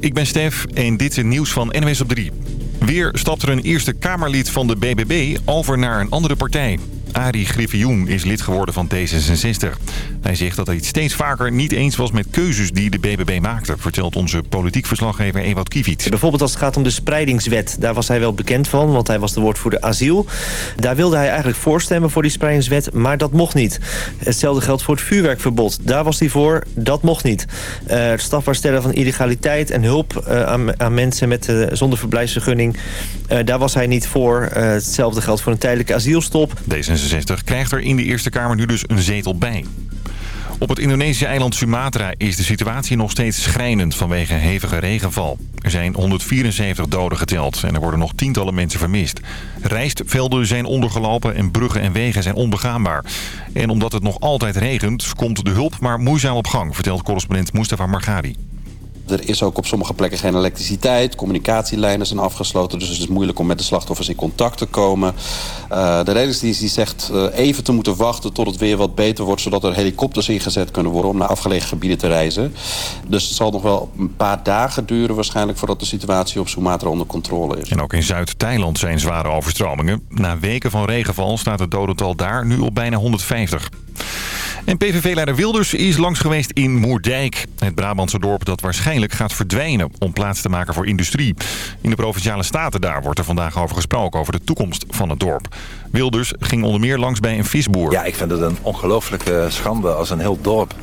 Ik ben Stef en dit is nieuws van NWS op 3. Weer stapt er een eerste Kamerlid van de BBB over naar een andere partij. Arie Griffioen is lid geworden van D66. Hij zegt dat hij het steeds vaker niet eens was met keuzes die de BBB maakte... vertelt onze politiek verslaggever Ewout Kiviet. Bijvoorbeeld als het gaat om de spreidingswet. Daar was hij wel bekend van, want hij was de woordvoerder asiel. Daar wilde hij eigenlijk voorstemmen voor die spreidingswet, maar dat mocht niet. Hetzelfde geldt voor het vuurwerkverbod. Daar was hij voor, dat mocht niet. Uh, het strafbaar stellen van illegaliteit en hulp uh, aan, aan, mensen met, uh, zonder verblijfsvergunning... daar was hij niet voor. hetzelfde geldt voor een tijdelijke asielstop. D66 krijgt er in de Eerste Kamer nu dus een zetel bij. Op het Indonesische eiland Sumatra is de situatie nog steeds schrijnend vanwege hevige regenval. Er zijn 174 doden geteld en er worden nog tientallen mensen vermist. Rijstvelden zijn ondergelopen en bruggen en wegen zijn onbegaanbaar. En omdat het nog altijd regent, komt de hulp maar moeizaam op gang, vertelt correspondent Mustafa Margari. Er is ook op sommige plekken geen elektriciteit. Communicatielijnen zijn afgesloten. Dus het is moeilijk om met de slachtoffers in contact te komen. Uh, de reddingsdienst die zegt uh, even te moeten wachten tot het weer wat beter wordt... zodat er helikopters ingezet kunnen worden om naar afgelegen gebieden te reizen. Dus het zal nog wel een paar dagen duren waarschijnlijk... voordat de situatie op Sumatra onder controle is. En ook in Zuid-Thailand zijn zware overstromingen. Na weken van regenval staat het dodental daar nu op bijna 150. En PVV-leider Wilders is langs geweest in Moerdijk. Het Brabantse dorp dat waarschijnlijk gaat verdwijnen om plaats te maken voor industrie. In de Provinciale Staten daar wordt er vandaag over gesproken over de toekomst van het dorp. Wilders ging onder meer langs bij een visboer. Ja, ik vind het een ongelooflijke schande als een heel dorp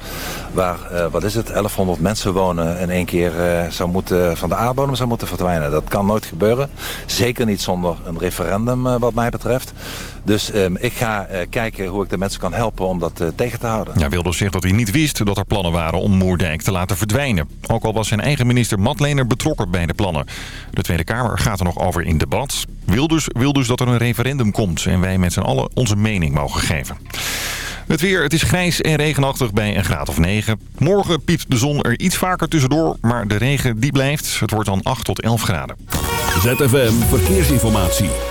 waar, uh, wat is het, 1100 mensen wonen in één keer uh, zou moeten, van de aardbodem zou moeten verdwijnen. Dat kan nooit gebeuren. Zeker niet zonder een referendum uh, wat mij betreft. Dus um, ik ga kijken hoe ik de mensen kan helpen om dat tegen te houden. Ja, Wilders zegt dat hij niet wist dat er plannen waren om Moerdijk te laten verdwijnen. Ook al was zijn eigen minister Matlener betrokken bij de plannen. De Tweede Kamer gaat er nog over in debat. Wilders wil dus dat er een referendum komt en wij met z'n allen onze mening mogen geven. Het weer, het is grijs en regenachtig bij een graad of 9. Morgen piept de zon er iets vaker tussendoor, maar de regen die blijft. Het wordt dan 8 tot 11 graden. ZFM Verkeersinformatie.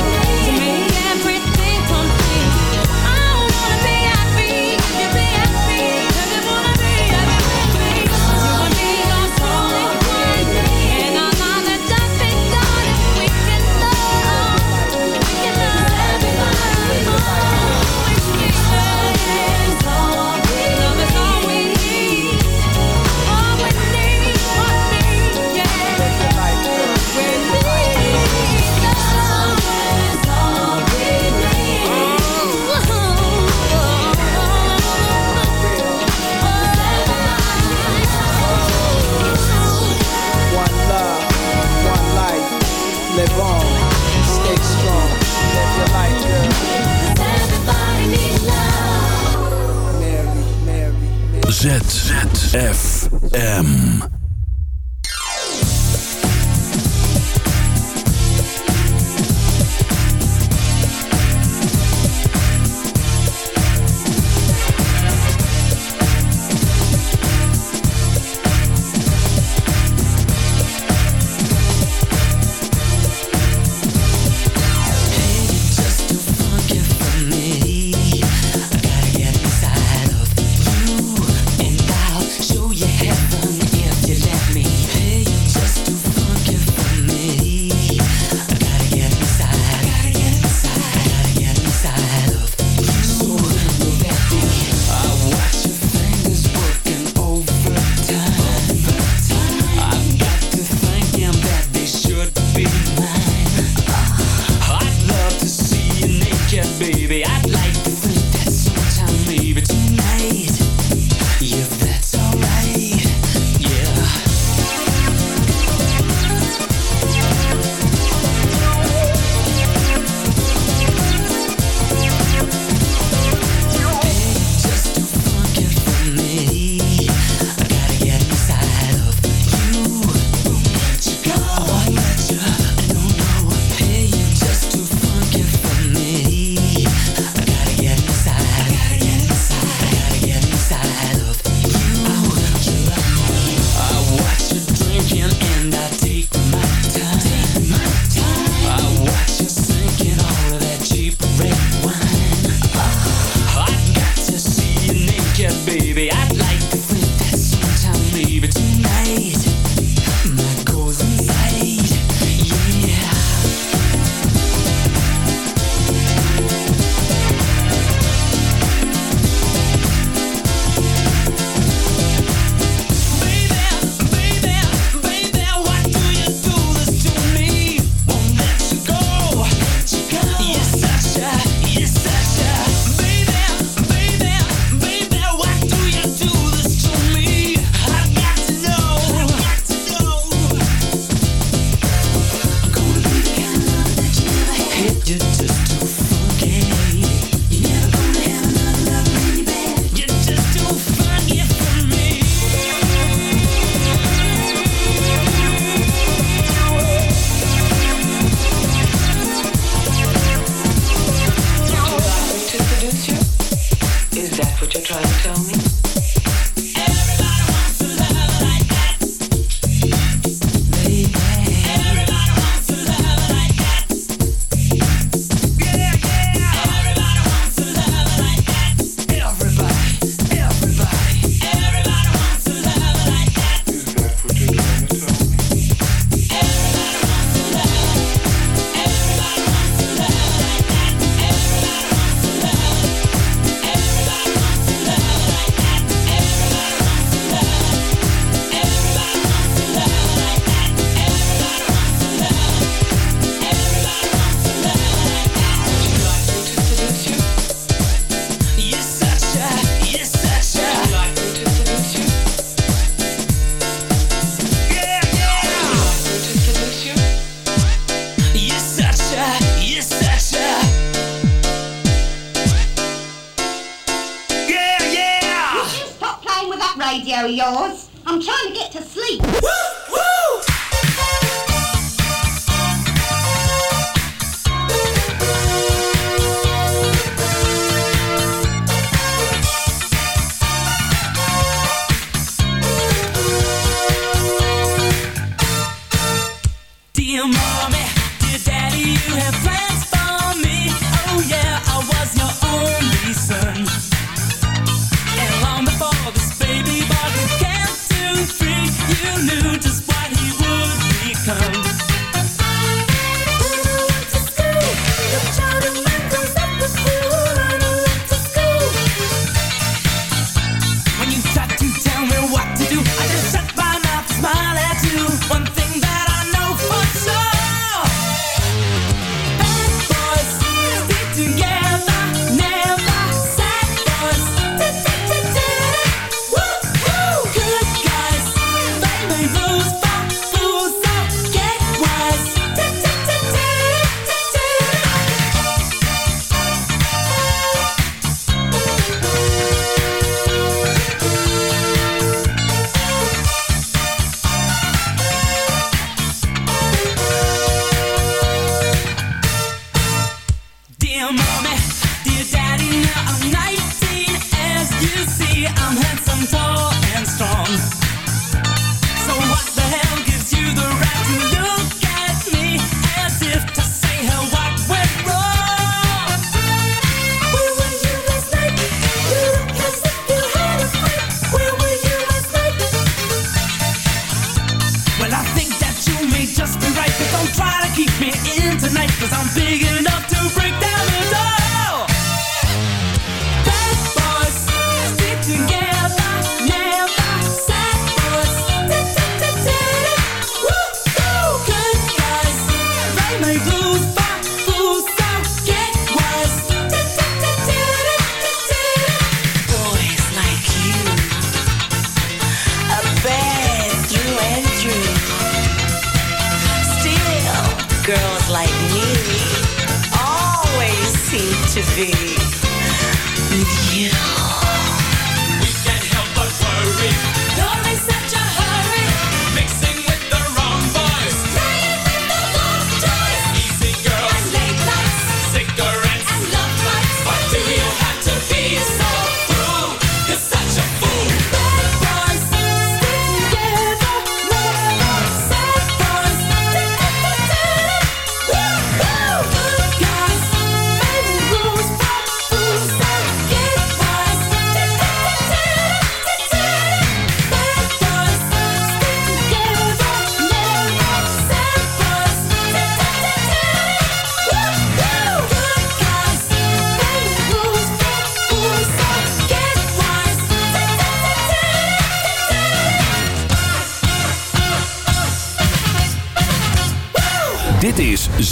ZFM. Baby. I'd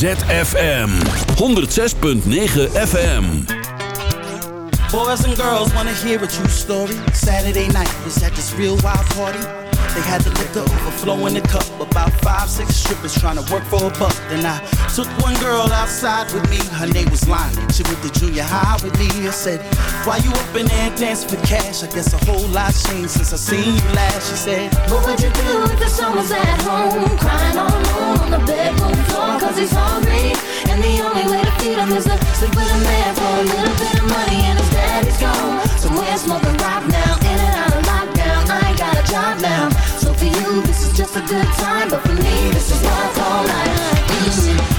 ZFM 106.9 FM. Boys and girls wanna hear a true story. Saturday night was at this real wild party. They had the liquor overflow in the cup. About five, six strippers trying to work for a buck. Then I took one girl outside with me. Her name was Lonnie. She went to junior high with me. I said, Why you up in there dancing for cash? I guess a whole lot changed since I seen you last. She said, What would you do if the was at home Crying all alone on the bedroom Cause he's hungry And the only way to feed him is to sleep with a man For a little bit of money and his daddy's gone. Somewhere smoking rock now In and out of lockdown. I ain't got a job now. So for you this is just a good time. But for me this is love all night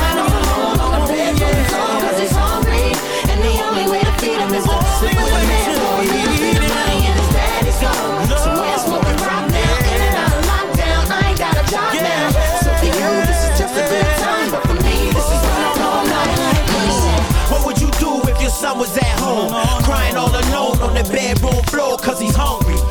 Son was at home? Crying all alone on the bedroom floor cause he's hungry.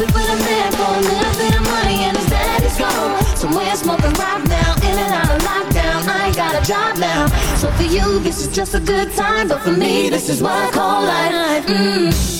sleep with a man for a little bit of money and his daddy's gone. Somewhere smoking rock now, in and out of lockdown. I ain't got a job now. So for you, this is just a good time. But for me, this is what I call life. Mm.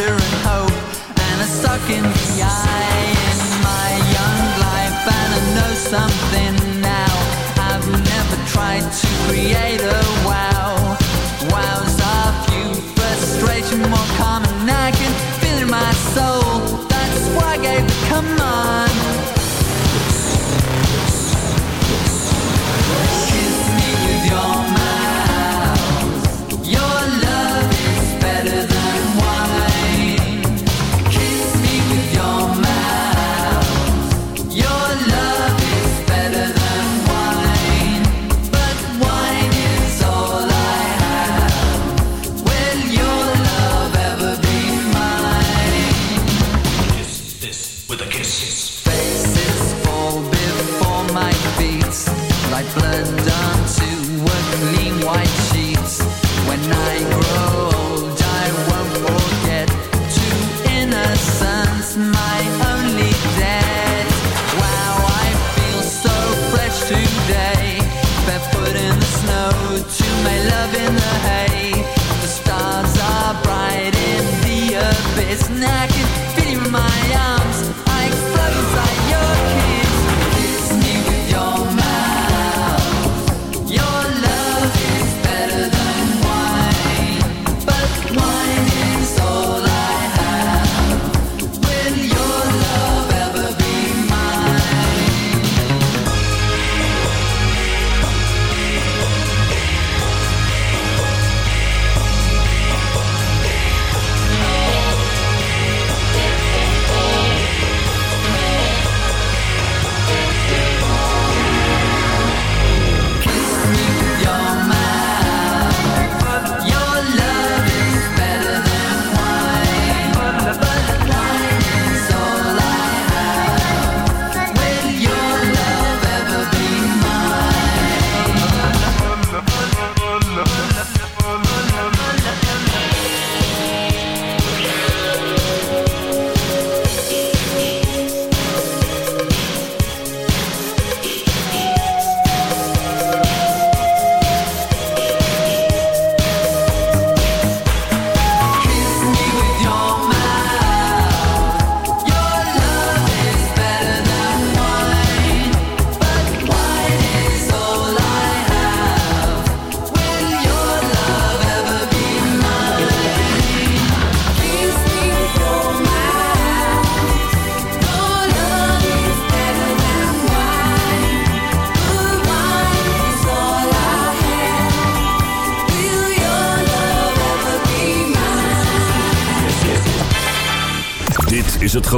and I And suck in the eye in my young life And I know something now. I've never tried to create a wow. Wows are few, frustration more common I can feel in my soul. That's why I gave the command.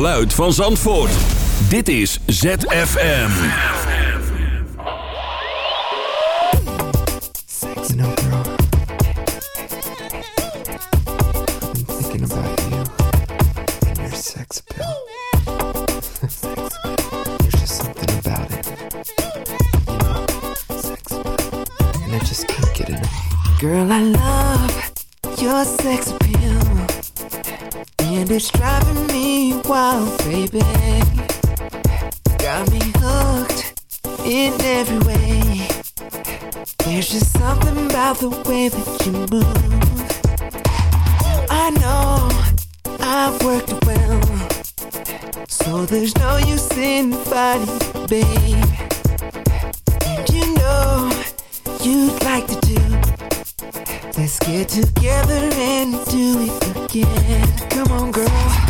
Geluid van Zandvoort. Dit is ZFM. Girl, I've been thinking about you and your sex appeal. There's just something about it, you know, sex appeal, and I just can't get enough. Girl, I love baby. Got me hooked in every way. There's just something about the way that you move. I know I've worked well. So there's no use in fighting, babe. And you know you'd like to do. Let's get together and do it again. Come on, girl.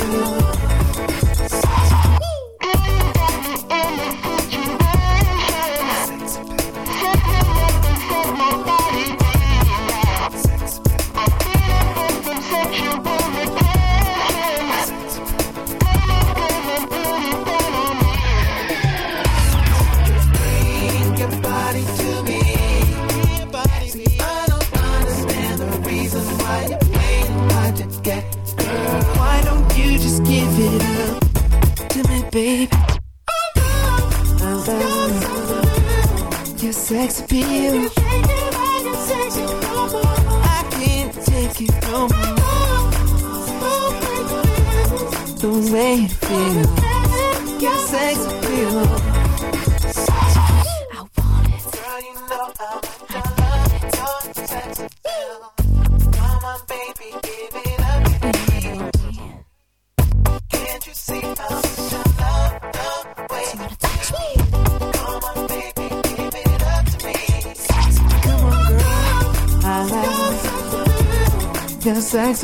Babe? I love your sex appeal. I can't take it no more. The way it feels,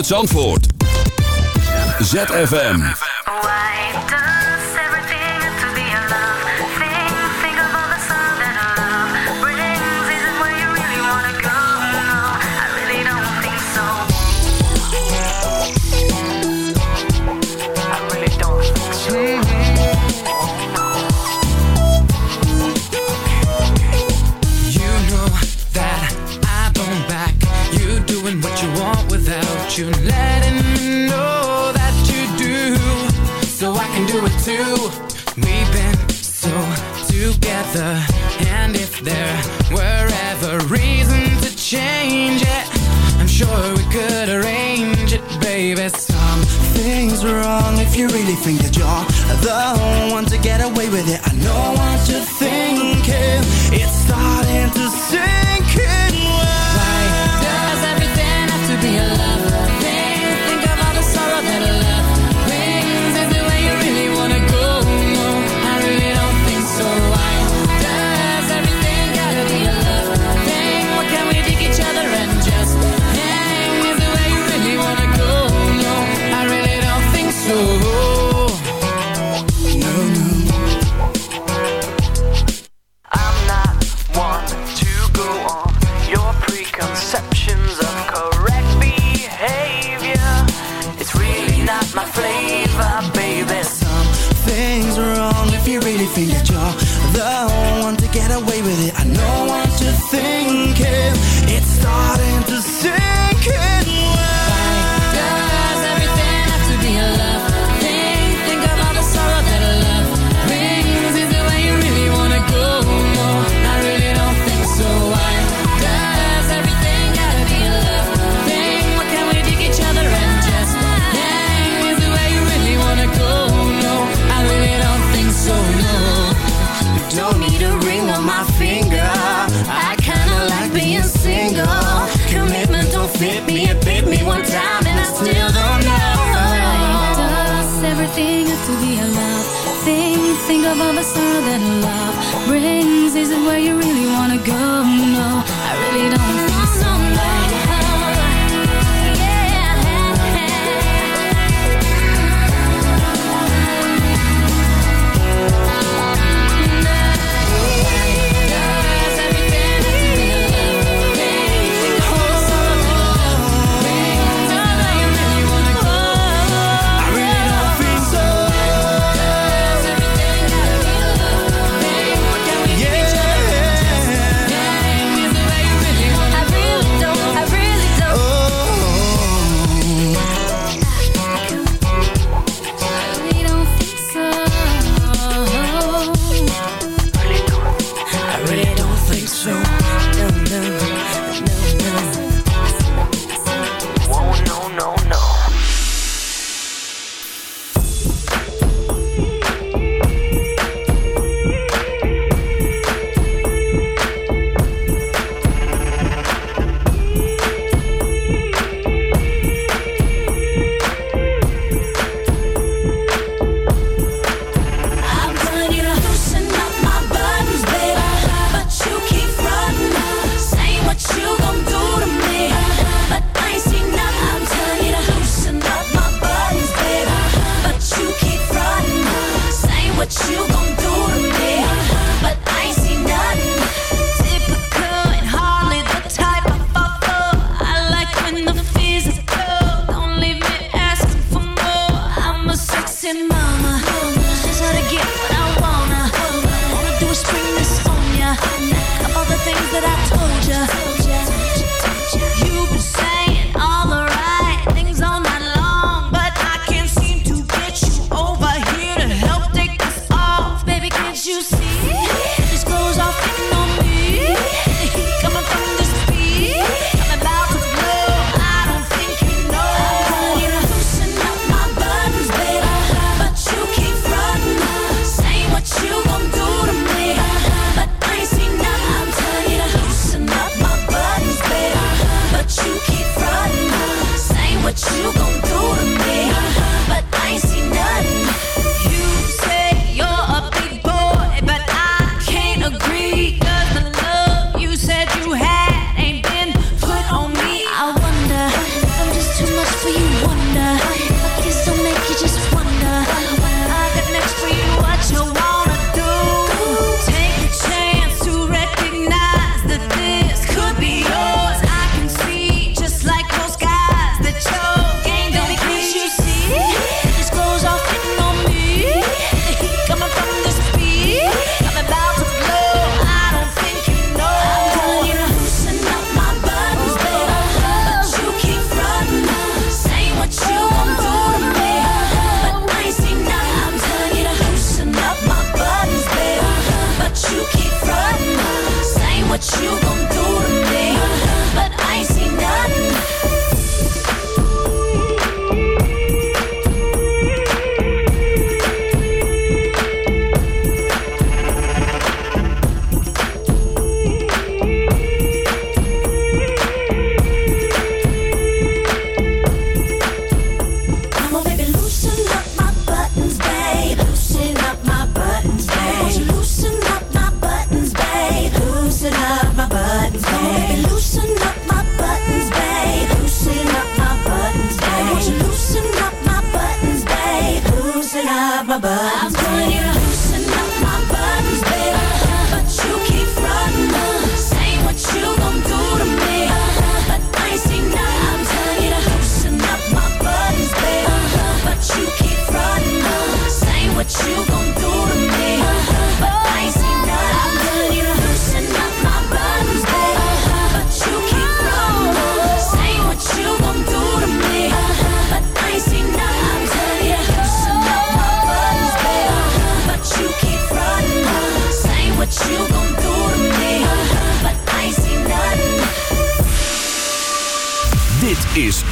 uit Zandvoort. ZFM. you really think that you're the one to get away with it? I know what you're thinking. It's starting to sink She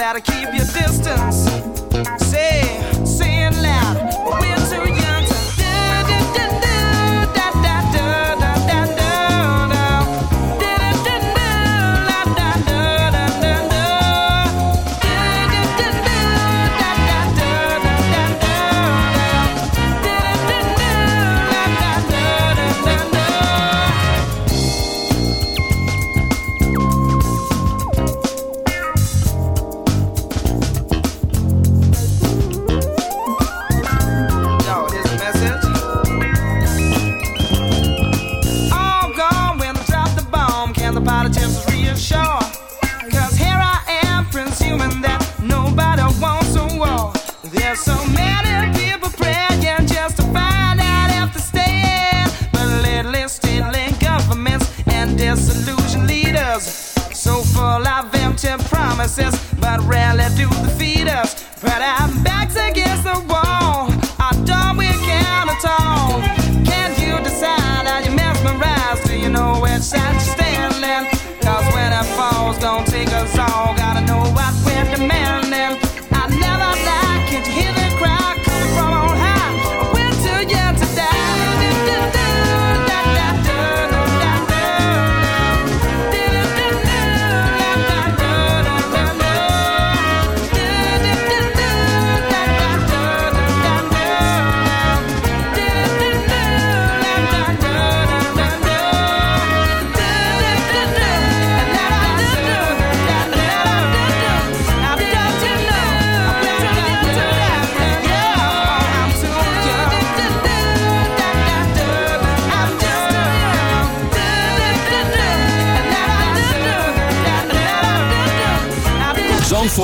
better keep your distance. Say.